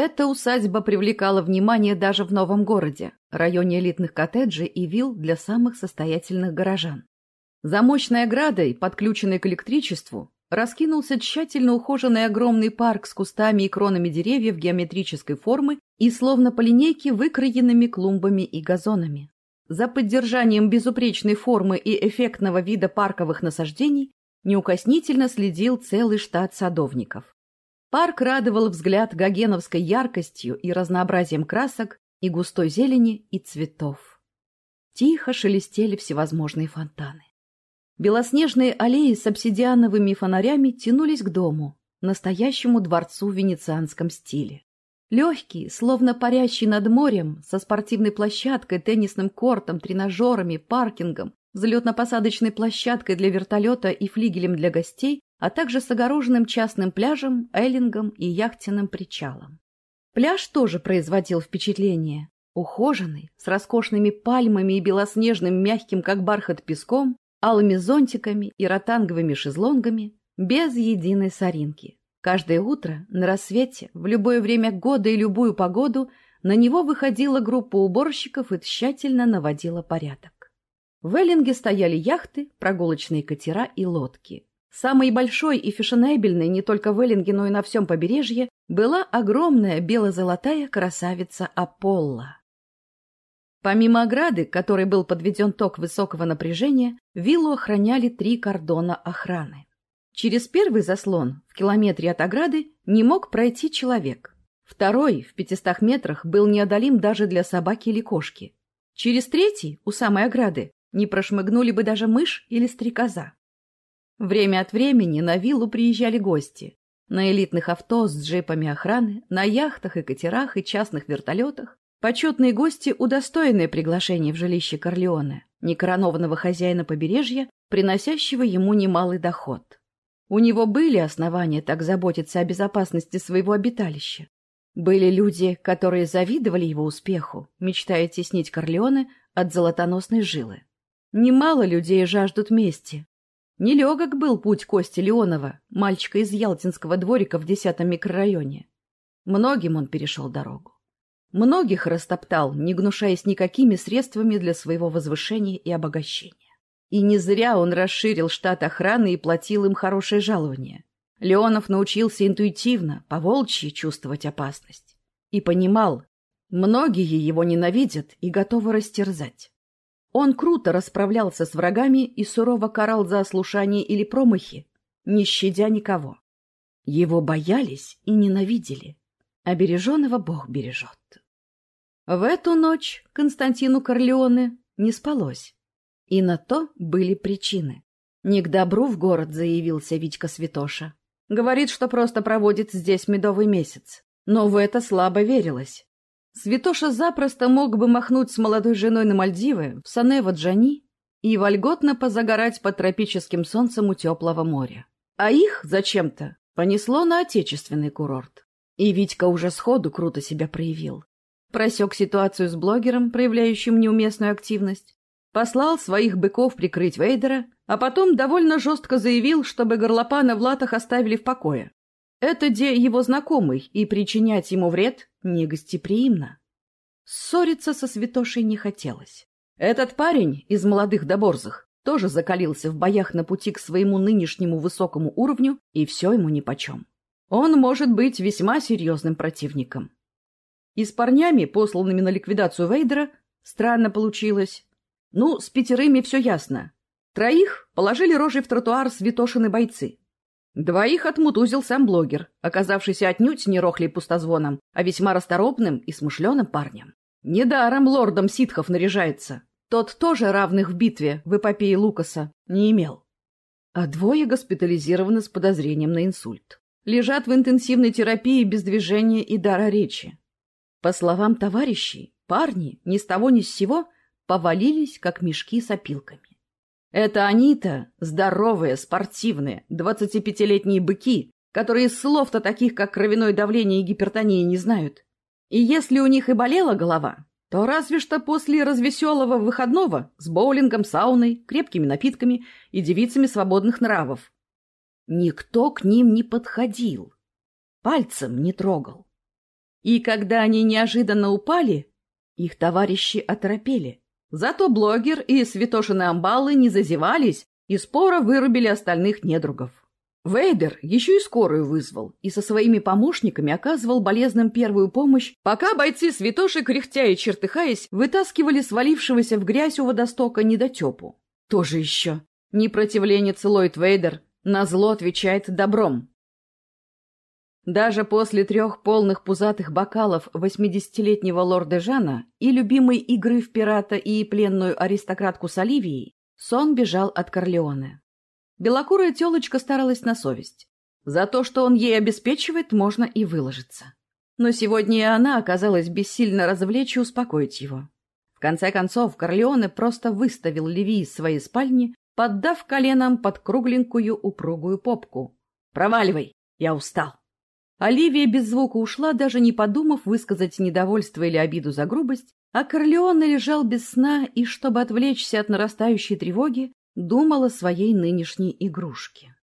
Эта усадьба привлекала внимание даже в новом городе, районе элитных коттеджей и вилл для самых состоятельных горожан. За мощной оградой, подключенной к электричеству, раскинулся тщательно ухоженный огромный парк с кустами и кронами деревьев геометрической формы и словно по линейке выкроенными клумбами и газонами. За поддержанием безупречной формы и эффектного вида парковых насаждений неукоснительно следил целый штат садовников. Парк радовал взгляд гогеновской яркостью и разнообразием красок, и густой зелени, и цветов. Тихо шелестели всевозможные фонтаны. Белоснежные аллеи с обсидиановыми фонарями тянулись к дому, настоящему дворцу в венецианском стиле. Легкий, словно парящий над морем, со спортивной площадкой, теннисным кортом, тренажерами, паркингом, взлетно-посадочной площадкой для вертолета и флигелем для гостей, а также с огороженным частным пляжем, эллингом и яхтенным причалом. Пляж тоже производил впечатление. Ухоженный, с роскошными пальмами и белоснежным мягким, как бархат, песком, алыми зонтиками и ротанговыми шезлонгами, без единой соринки. Каждое утро, на рассвете, в любое время года и любую погоду, на него выходила группа уборщиков и тщательно наводила порядок. В Эллинге стояли яхты, прогулочные катера и лодки. Самой большой и фешенебельной не только в Эллинге, но и на всем побережье была огромная бело-золотая красавица Аполло. Помимо ограды, которой был подведен ток высокого напряжения, виллу охраняли три кордона охраны. Через первый заслон, в километре от ограды, не мог пройти человек. Второй, в пятистах метрах, был неодолим даже для собаки или кошки. Через третий, у самой ограды, не прошмыгнули бы даже мышь или стрекоза. Время от времени на виллу приезжали гости. На элитных авто с джипами охраны, на яхтах и катерах и частных вертолетах, Почетные гости, удостоенные приглашения в жилище Корлеоне, некоронованного хозяина побережья, приносящего ему немалый доход. У него были основания так заботиться о безопасности своего обиталища. Были люди, которые завидовали его успеху, мечтая теснить Корлеоне от золотоносной жилы. Немало людей жаждут мести. Нелегок был путь Кости Леонова, мальчика из Ялтинского дворика в десятом микрорайоне. Многим он перешел дорогу. Многих растоптал, не гнушаясь никакими средствами для своего возвышения и обогащения. И не зря он расширил штат охраны и платил им хорошее жалование. Леонов научился интуитивно, по-волчьи чувствовать опасность. И понимал, многие его ненавидят и готовы растерзать. Он круто расправлялся с врагами и сурово карал за ослушание или промахи, не щадя никого. Его боялись и ненавидели. Обереженного Бог бережет. В эту ночь Константину Корлеоне не спалось. И на то были причины. Не к добру в город заявился Витька Святоша. Говорит, что просто проводит здесь медовый месяц. Но в это слабо верилось. Святоша запросто мог бы махнуть с молодой женой на Мальдивы, в Санево-Джани и вольготно позагорать под тропическим солнцем у теплого моря. А их зачем-то понесло на отечественный курорт. И Витька уже сходу круто себя проявил. Просек ситуацию с блогером, проявляющим неуместную активность, послал своих быков прикрыть Вейдера, а потом довольно жестко заявил, чтобы горлопана в латах оставили в покое. Это де его знакомый, и причинять ему вред негостеприимно. Ссориться со святошей не хотелось. Этот парень из молодых до борзых тоже закалился в боях на пути к своему нынешнему высокому уровню, и все ему нипочем. Он может быть весьма серьезным противником. И с парнями, посланными на ликвидацию Вейдера, странно получилось. Ну, с пятерыми все ясно. Троих положили рожей в тротуар святошины бойцы. Двоих отмутузил сам блогер, оказавшийся отнюдь не рохлей пустозвоном, а весьма расторопным и смышленым парнем. Недаром лордом ситхов наряжается. Тот тоже равных в битве в эпопее Лукаса не имел. А двое госпитализированы с подозрением на инсульт лежат в интенсивной терапии без движения и дара речи. По словам товарищей, парни ни с того ни с сего повалились, как мешки с опилками. Это они-то здоровые, спортивные, 25-летние быки, которые слов-то таких, как кровяное давление и гипертония, не знают. И если у них и болела голова, то разве что после развеселого выходного с боулингом, сауной, крепкими напитками и девицами свободных нравов, Никто к ним не подходил, пальцем не трогал. И когда они неожиданно упали, их товарищи оторопели. Зато блогер и святошины амбалы не зазевались и споро вырубили остальных недругов. Вейдер еще и скорую вызвал и со своими помощниками оказывал болезным первую помощь, пока бойцы святоши, кряхтя и чертыхаясь, вытаскивали свалившегося в грязь у водостока недотепу. Тоже еще. Непротивленец Ллойд Вейдер на зло отвечает добром. Даже после трех полных пузатых бокалов восьмидесятилетнего лорда Жана и любимой игры в пирата и пленную аристократку с Оливией, сон бежал от Корлеоне. Белокурая телочка старалась на совесть. За то, что он ей обеспечивает, можно и выложиться. Но сегодня и она оказалась бессильно развлечь и успокоить его. В конце концов, Корлеоне просто выставил Леви из своей спальни, поддав коленом под кругленькую упругую попку. «Проваливай! Я устал!» Оливия без звука ушла, даже не подумав высказать недовольство или обиду за грубость, а Корлеоне лежал без сна и, чтобы отвлечься от нарастающей тревоги, думал о своей нынешней игрушке.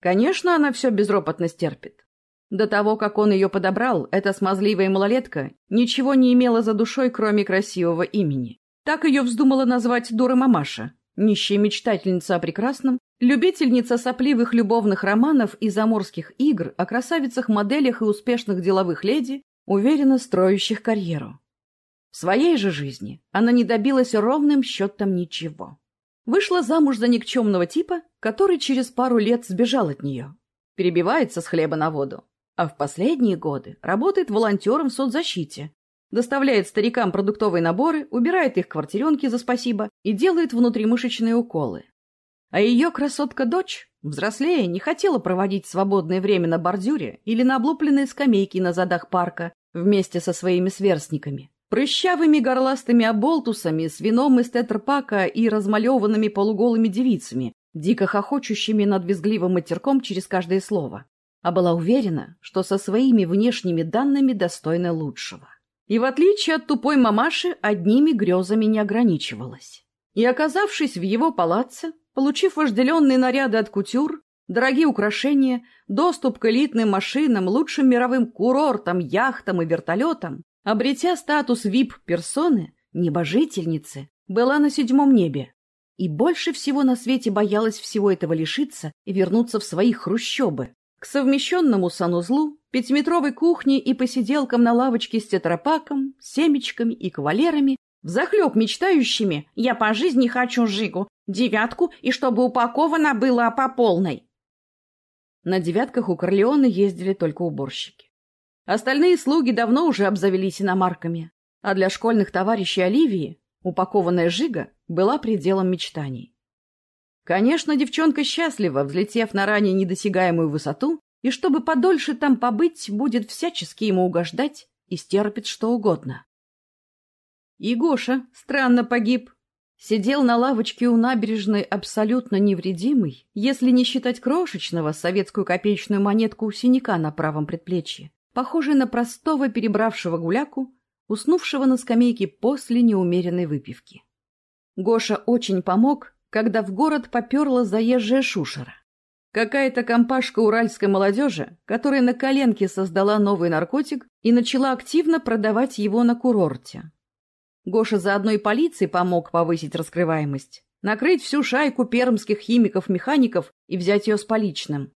Конечно, она все безропотно стерпит. До того, как он ее подобрал, эта смазливая малолетка ничего не имела за душой, кроме красивого имени. Так ее вздумала назвать дура мамаша, нищая мечтательница о прекрасном, любительница сопливых любовных романов и заморских игр о красавицах-моделях и успешных деловых леди, уверенно строящих карьеру. В своей же жизни она не добилась ровным счетом ничего. Вышла замуж за никчемного типа, который через пару лет сбежал от нее. Перебивается с хлеба на воду. А в последние годы работает волонтером в соцзащите, доставляет старикам продуктовые наборы, убирает их квартиренки за спасибо и делает внутримышечные уколы. А ее красотка-дочь, взрослея, не хотела проводить свободное время на бордюре или на облупленной скамейке на задах парка вместе со своими сверстниками. Прыщавыми горластыми оболтусами с вином из тетрапака и размалеванными полуголыми девицами, дико хохочущими над визгливым матерком через каждое слово. А была уверена, что со своими внешними данными достойна лучшего. И в отличие от тупой мамаши, одними грезами не ограничивалась. И, оказавшись в его палаце, получив вожделенные наряды от кутюр, дорогие украшения, доступ к элитным машинам, лучшим мировым курортам, яхтам и вертолетам, обретя статус вип-персоны, небожительницы, была на седьмом небе. И больше всего на свете боялась всего этого лишиться и вернуться в свои хрущобы, к совмещенному санузлу, пятиметровой кухне и посиделкам на лавочке с тетрапаком, семечками и кавалерами, взахлеб мечтающими «я по жизни хочу жигу, девятку и чтобы упаковано было по полной». На девятках у Корлеона ездили только уборщики. Остальные слуги давно уже обзавелись иномарками, а для школьных товарищей Оливии упакованная жига была пределом мечтаний. Конечно, девчонка счастлива, взлетев на ранее недосягаемую высоту, и чтобы подольше там побыть, будет всячески ему угождать и стерпит что угодно. И Гоша странно погиб. Сидел на лавочке у набережной абсолютно невредимый, если не считать крошечного советскую копеечную монетку у синяка на правом предплечье, похожий на простого перебравшего гуляку, уснувшего на скамейке после неумеренной выпивки. Гоша очень помог, когда в город поперла заезжая шушера. Какая-то компашка уральской молодежи, которая на коленке создала новый наркотик и начала активно продавать его на курорте. Гоша заодно и полиции помог повысить раскрываемость, накрыть всю шайку пермских химиков-механиков и взять ее с поличным.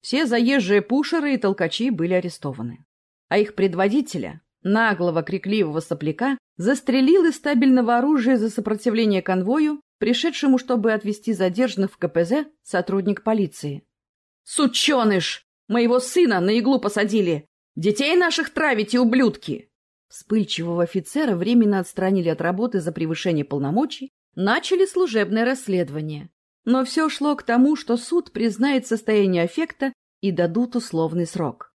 Все заезжие пушеры и толкачи были арестованы. А их предводителя, наглого крикливого сопляка, застрелил из стабильного оружия за сопротивление конвою пришедшему, чтобы отвезти задержанных в КПЗ, сотрудник полиции. «Сученыш! Моего сына на иглу посадили! Детей наших травите, ублюдки!» Вспыльчивого офицера временно отстранили от работы за превышение полномочий, начали служебное расследование. Но все шло к тому, что суд признает состояние аффекта и дадут условный срок.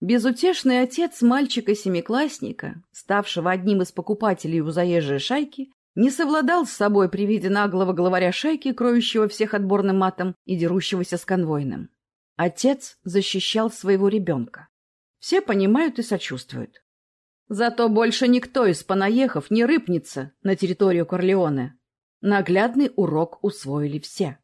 Безутешный отец мальчика-семиклассника, ставшего одним из покупателей у заезжей шайки, не совладал с собой при виде наглого главаря шайки, кроющего всех отборным матом и дерущегося с конвойным. Отец защищал своего ребенка. Все понимают и сочувствуют. Зато больше никто из понаехав не рыпнется на территорию Корлеоне. Наглядный урок усвоили все.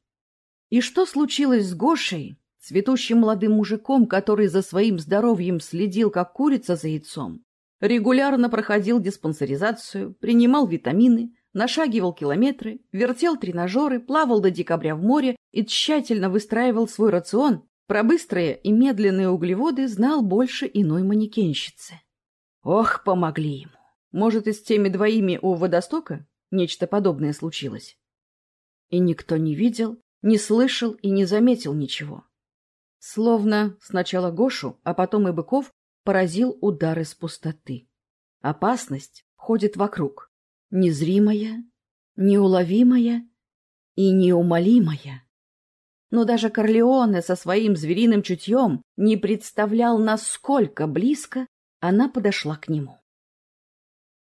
И что случилось с Гошей, цветущим молодым мужиком, который за своим здоровьем следил, как курица за яйцом, регулярно проходил диспансеризацию, принимал витамины, нашагивал километры, вертел тренажеры, плавал до декабря в море и тщательно выстраивал свой рацион, про быстрые и медленные углеводы знал больше иной манекенщицы. Ох, помогли ему. Может, и с теми двоими у водостока нечто подобное случилось? И никто не видел, не слышал и не заметил ничего. Словно сначала Гошу, а потом и Быков поразил удар из пустоты. Опасность ходит вокруг, незримая, неуловимая и неумолимая. Но даже Корлеоне со своим звериным чутьем не представлял, насколько близко она подошла к нему.